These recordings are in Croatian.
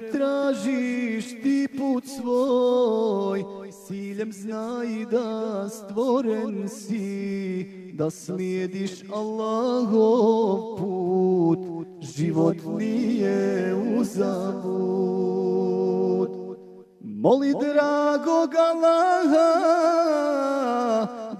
Sreću tražiš ti put svoj, siljem znaj da stvoren si, da slijediš Allahov put, život nije uzavut. Moli dragog Allaha,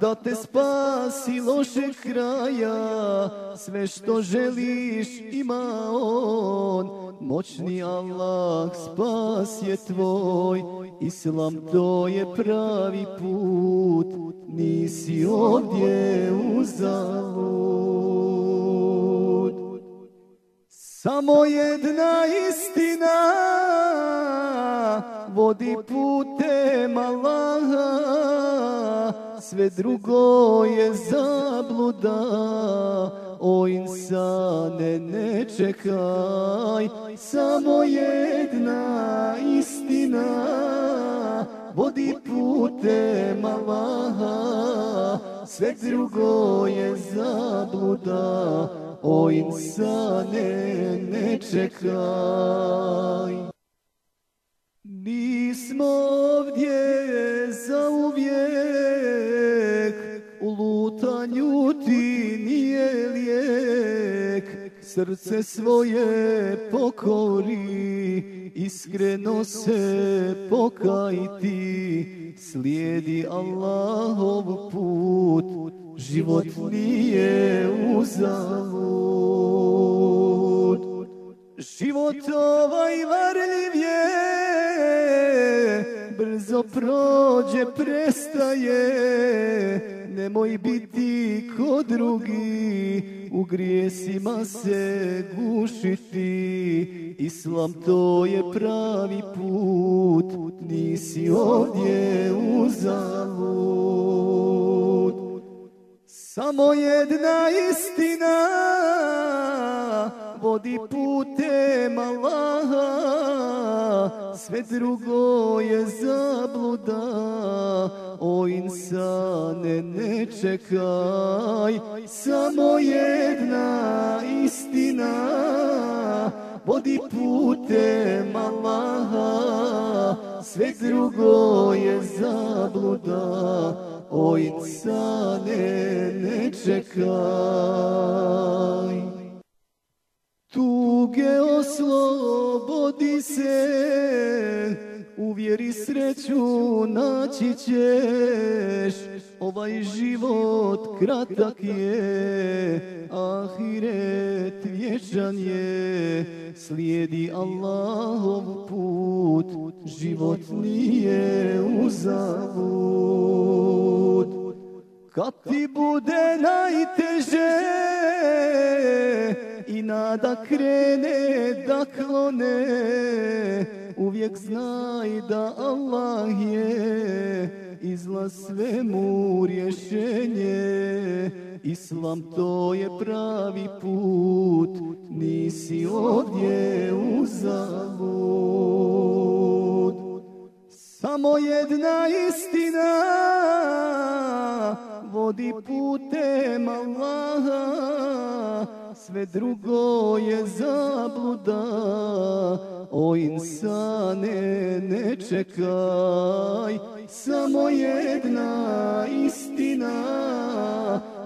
da te spasi lošeg kraja, sve što želiš ima on, moćni Allah spas je tvoj, Islam to je pravi put, nisi ovdje uzalud. Samo jedna istina. Vodi putem Allaha, sve drugo je zabluda. O insane ne čekaj, samo jedna istina vodi putem Allaha, sve drugo je zabluda. O insane ne čekaj. Nismo Srce svoje pokori, iskreno se pokajti. Slijedi Allahov put, život nije uzalud. Život ovaj varljiv je, brzo prođe, prestaje. Nemoj biti ko drugi, u grijesima se gušiti. Islam to je pravi put, nisi ovdje uzalud. Samo jedna istina. vodi putem Allaha, sve drugo je zabluda. O insane ne čekaj, samo jedna istina vodi putem Allaha, sve drugo je zabluda. O insane ne čekaj. U vjeri sreću naći ćeš. Ovaj život kratak je, ahiret vječan je. Slijedi Allahov put, život nije uzavud. Kad ti bude najteže i nada krene da klone, uvijek znaj da Allah je izlaz svemu rješenje. Islam to je pravi put, nisi ovdje uzalud. Samo jedna istina vodi putem Allaha, sve drugo je zabluda. O insane ne čekaj, samo jedna istina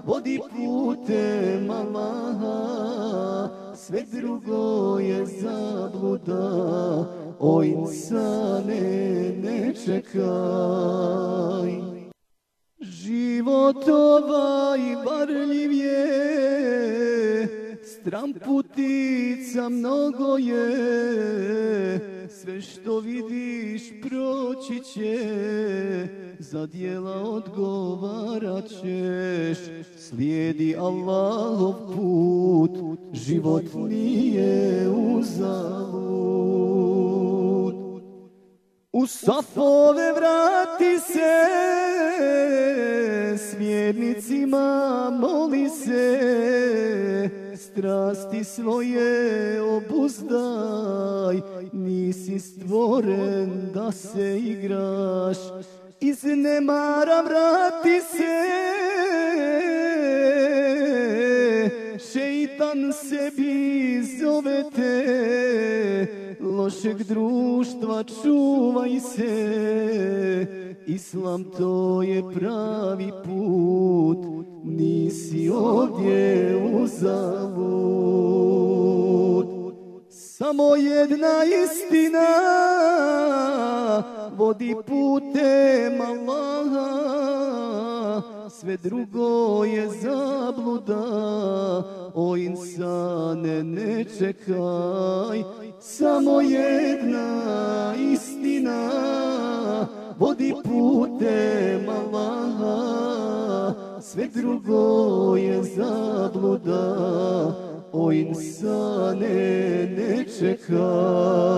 vodi putem Allaha, sve drugo je zabluda. O insane ne čekaj. Život ovaj varljiv je, stran putica mnogo je, sve što vidiš proći će, za dijela odgovarat ćeš. Slijedi Allahov put, život nije uzalud. U safove vrati se, smjernicima moli se, strasti svoje obuzdaj, nisi stvoren da se igraš, iz nemara vrati se, šeitan sebi zove te, lošeg društva čuvaj se, Islam to je pravi put, nisi ovdje uzavut. Samo jedna istina vodi putem Allaha, sve drugo je zabluda, o insane ne čekaj, samo jedna istina vodi putem Allaha, sve drugo je zabluda, o insane ne çekar